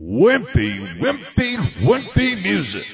Wimpy, wimpy, wimpy music.